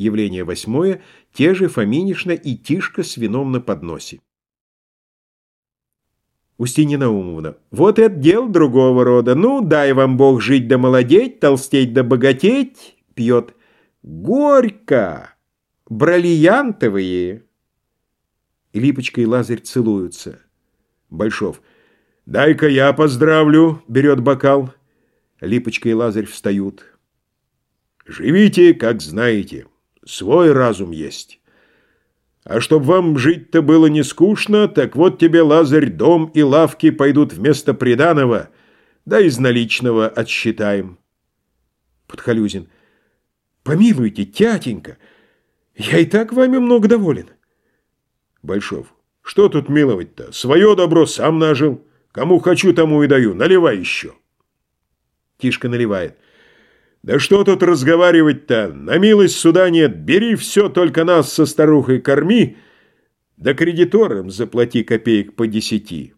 Явление восьмое. Те же Фоминишна и Тишка с вином на подносе. Устинья Наумовна. Вот это дело другого рода. Ну, дай вам Бог жить да молодеть, толстеть да богатеть. Пьет. Горько. Бриллиантовые. Липочка и Лазарь целуются. Большов. «Дай-ка я поздравлю!» — берет бокал. Липочка и Лазарь встают. «Живите, как знаете. Свой разум есть. А чтоб вам жить-то было не скучно, так вот тебе, Лазарь, дом и лавки пойдут вместо приданого, да из наличного отсчитаем». Подхалюзин. «Помилуйте, тятенька, я и так вами много доволен». Большов. «Что тут миловать-то? Свое добро сам нажил». Кому хочу, тому и даю. Наливай еще. Тишка наливает. Да что тут разговаривать-то? На милость суда нет. Бери все, только нас со старухой корми, да кредиторам заплати копеек по десяти.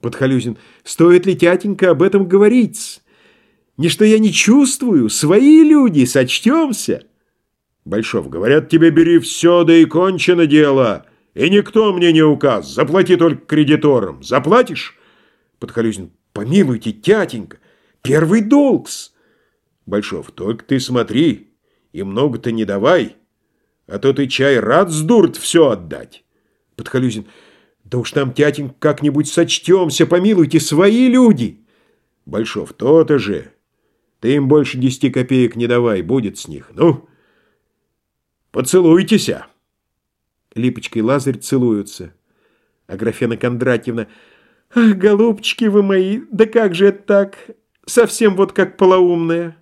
Подхалюзин. Стоит ли, тятенька, об этом говорить? Не что я не чувствую. Свои люди, сочтемся. Большов. Говорят тебе, бери все, да и кончено дело. И никто мне не указ. Заплати только кредиторам. Заплатишь? Подхалюзин. Помилуйте, тятенька. Первый долг-с. Большов. Только ты смотри. И много-то не давай. А то ты чай рад сдурт все отдать. Подхалюзин. Да уж там, тятенька, как-нибудь сочтемся. Помилуйте, свои люди. Большов. То-то же. Ты им больше десяти копеек не давай. Будет с них. Ну, поцелуйтеся. Липочка и Лазарь целуются. Аграфена Кондратьевна. «Ах, голубчики вы мои, да как же это так? Совсем вот как полоумная».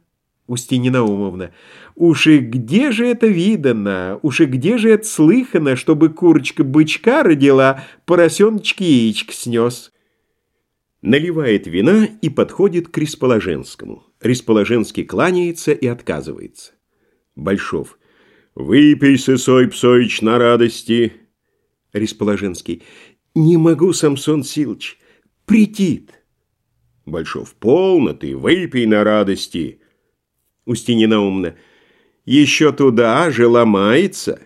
Устинья Наумовна. «Уж и где же это видано? Уж и где же это слыхано, чтобы курочка бычка родила, поросеночек яичко снес?» Наливает вина и подходит к Ресположенскому. Ресположенский кланяется и отказывается. Большов. Выпей, Сысой Псоич, на радости. Ресположенский. Не могу, Самсон Силыч. Притит. Большов. Полно ты, выпей на радости. Устинья умна. Еще туда же ломается.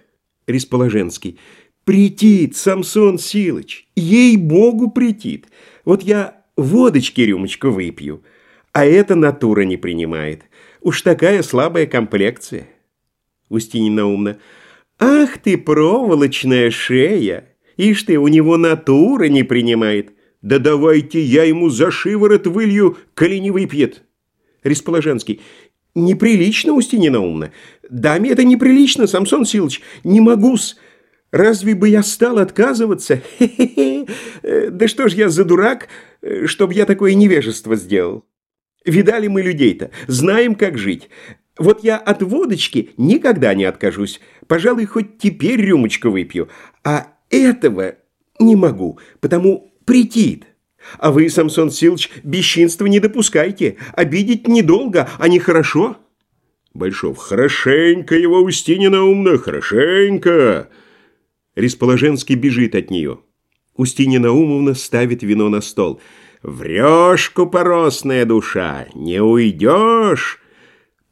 Ресположенский. Притит, Самсон Силыч. Ей-богу, притит. Вот я водочки рюмочку выпью, а эта натура не принимает. Уж такая слабая комплекция. Устинья Наумна. «Ах ты, проволочная шея! Ишь ты, у него натура не принимает! Да давайте я ему за шиворот вылью, коли не выпьет!» Ресположенский. «Неприлично, Устинья Наумна! Даме это неприлично, Самсон Силыч! Не могу-с! Разве бы я стал отказываться? Хе-хе-хе! Да что ж я за дурак, чтоб я такое невежество сделал? Видали мы людей-то, знаем, как жить. Вот я от водочки никогда не откажусь. Пожалуй, хоть теперь рюмочку выпью. А этого не могу, потому претит. А вы, Самсон Силыч, бесчинства не допускайте. Обидеть недолго, а не хорошо. Большов, хорошенько его Устинина умно, хорошенько. Ресположенский бежит от нее. Устинина Умовна ставит вино на стол. «Врешь, купоросная душа, не уйдешь!»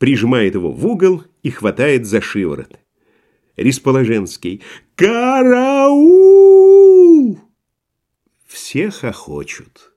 прижимает его в угол и хватает за шиворот. Ресположенский. «Караул!» Все хохочут.